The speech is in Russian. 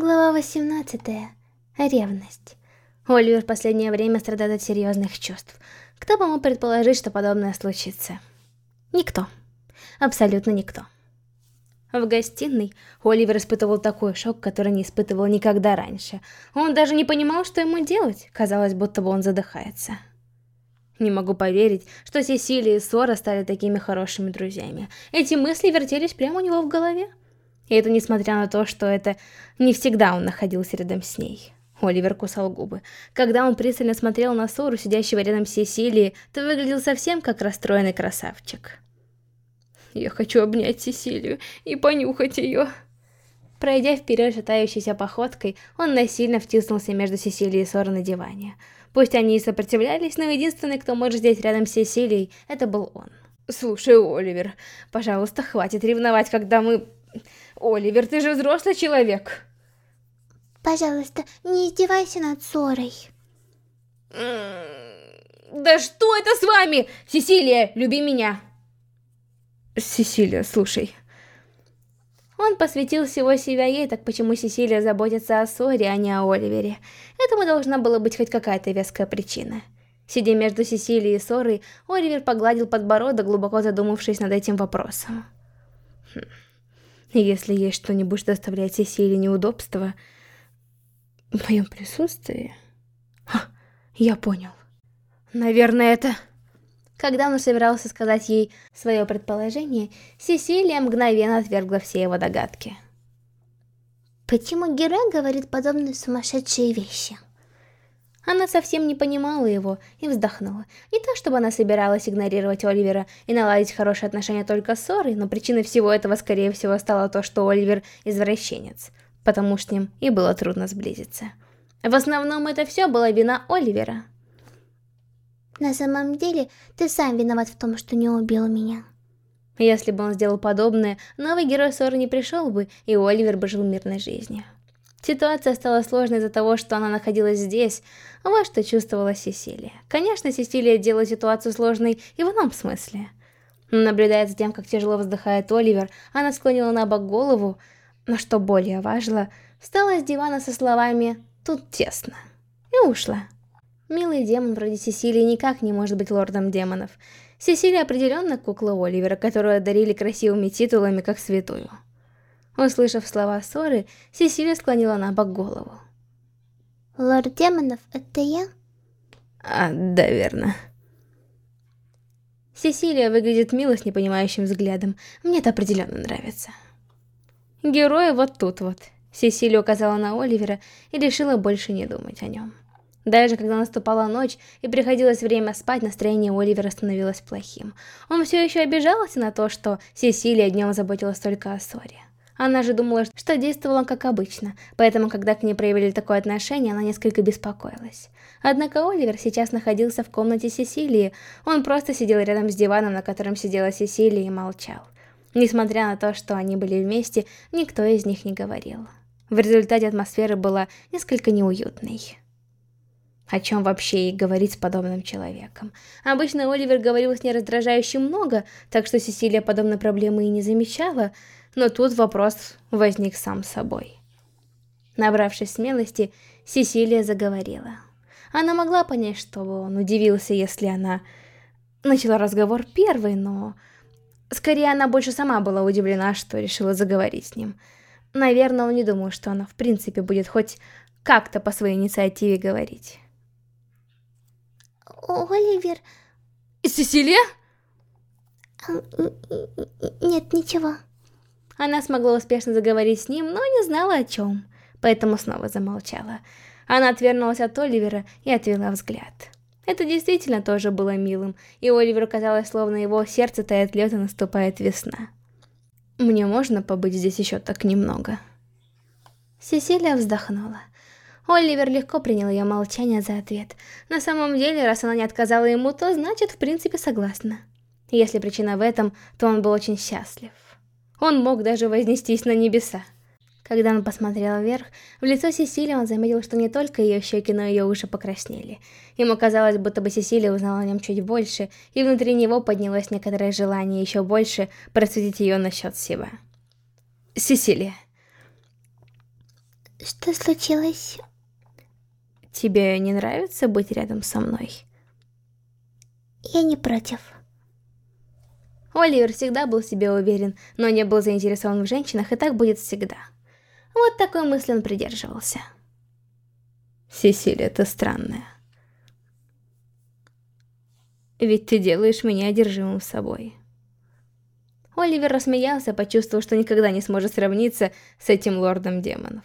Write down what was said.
Глава 18. Ревность. Оливер в последнее время страдает от серьезных чувств. Кто бы мог предположить, что подобное случится? Никто. Абсолютно никто. В гостиной Оливер испытывал такой шок, который не испытывал никогда раньше. Он даже не понимал, что ему делать. Казалось, будто бы он задыхается. Не могу поверить, что Сесилия и Сора стали такими хорошими друзьями. Эти мысли вертелись прямо у него в голове. И это несмотря на то, что это не всегда он находился рядом с ней. Оливер кусал губы. Когда он пристально смотрел на Сору, сидящего рядом с Сесилией, то выглядел совсем как расстроенный красавчик. «Я хочу обнять Сесилию и понюхать ее». Пройдя вперед шатающейся походкой, он насильно втиснулся между Сесилией и Сорой на диване. Пусть они и сопротивлялись, но единственный, кто может сидеть рядом с Сесилией, это был он. «Слушай, Оливер, пожалуйста, хватит ревновать, когда мы Оливер, ты же взрослый человек. Пожалуйста, не издевайся над ссорой. Да что это с вами? Сесилия, люби меня. Сесилия, слушай. Он посвятил всего себя ей, так почему Сесилия заботится о ссоре, а не о Оливере? Этому должна была быть хоть какая-то веская причина. Сидя между Сесилией и Сорой, Оливер погладил подбородок, глубоко задумавшись над этим вопросом. Хм. Если есть что-нибудь, что доставляет Сесилии неудобства в моем присутствии... Ха, я понял. Наверное, это... Когда он собирался сказать ей свое предположение, Сесилия мгновенно отвергла все его догадки. Почему герой говорит подобные сумасшедшие вещи? Она совсем не понимала его и вздохнула. Не то, чтобы она собиралась игнорировать Оливера и наладить хорошие отношения только с ссорой, но причиной всего этого, скорее всего, стало то, что Оливер извращенец, потому что с ним и было трудно сблизиться. В основном это все была вина Оливера. На самом деле, ты сам виноват в том, что не убил меня. Если бы он сделал подобное, новый герой ссоры не пришел бы, и Оливер бы жил мирной жизнью. Ситуация стала сложной из-за того, что она находилась здесь, вот что чувствовала Сесилия. Конечно, Сесилия делала ситуацию сложной и в ином смысле. Наблюдая за тем, как тяжело вздыхает Оливер, она склонила на бок голову, но что более важно, встала с дивана со словами «тут тесно» и ушла. Милый демон вроде Сесилии никак не может быть лордом демонов. Сесилия определенно кукла Оливера, которую одарили красивыми титулами, как святую. Услышав слова ссоры, Сесилия склонила на бок голову. «Лорд Демонов, это я?» «А, да, верно». Сесилия выглядит мило с непонимающим взглядом. Мне это определенно нравится. Герои вот тут вот. Сесилия указала на Оливера и решила больше не думать о нем. Даже когда наступала ночь и приходилось время спать, настроение Оливера становилось плохим. Он все еще обижался на то, что Сесилия днем заботилась только о ссоре. Она же думала, что действовала как обычно, поэтому, когда к ней проявили такое отношение, она несколько беспокоилась. Однако Оливер сейчас находился в комнате Сесилии, он просто сидел рядом с диваном, на котором сидела Сесилия, и молчал. Несмотря на то, что они были вместе, никто из них не говорил. В результате атмосфера была несколько неуютной. О чем вообще и говорить с подобным человеком? Обычно Оливер говорил с ней раздражающе много, так что Сесилия подобной проблемы и не замечала, но тут вопрос возник сам собой. Набравшись смелости, Сесилия заговорила. Она могла понять, что он удивился, если она начала разговор первой, но... Скорее, она больше сама была удивлена, что решила заговорить с ним. Наверное, он не думал, что она в принципе будет хоть как-то по своей инициативе говорить. Оливер... Сесилия? Нет, ничего. Она смогла успешно заговорить с ним, но не знала о чем, поэтому снова замолчала. Она отвернулась от Оливера и отвела взгляд. Это действительно тоже было милым, и Оливеру казалось, словно его сердце тает лед и наступает весна. «Мне можно побыть здесь еще так немного?» Сесилия вздохнула. Оливер легко принял ее молчание за ответ. На самом деле, раз она не отказала ему, то значит, в принципе, согласна. Если причина в этом, то он был очень счастлив. Он мог даже вознестись на небеса. Когда он посмотрел вверх, в лицо Сесилии он заметил, что не только ее щеки, но и ее уши покраснели. Ему казалось, будто бы Сесилия узнала о нем чуть больше, и внутри него поднялось некоторое желание еще больше просветить ее насчет себя. Сесилия. Что случилось? Тебе не нравится быть рядом со мной? Я не против. Оливер всегда был себе уверен, но не был заинтересован в женщинах, и так будет всегда. Вот такой мысли он придерживался. Сесилия, ты странная. Ведь ты делаешь меня одержимым собой. Оливер рассмеялся, почувствовав, что никогда не сможет сравниться с этим лордом демонов.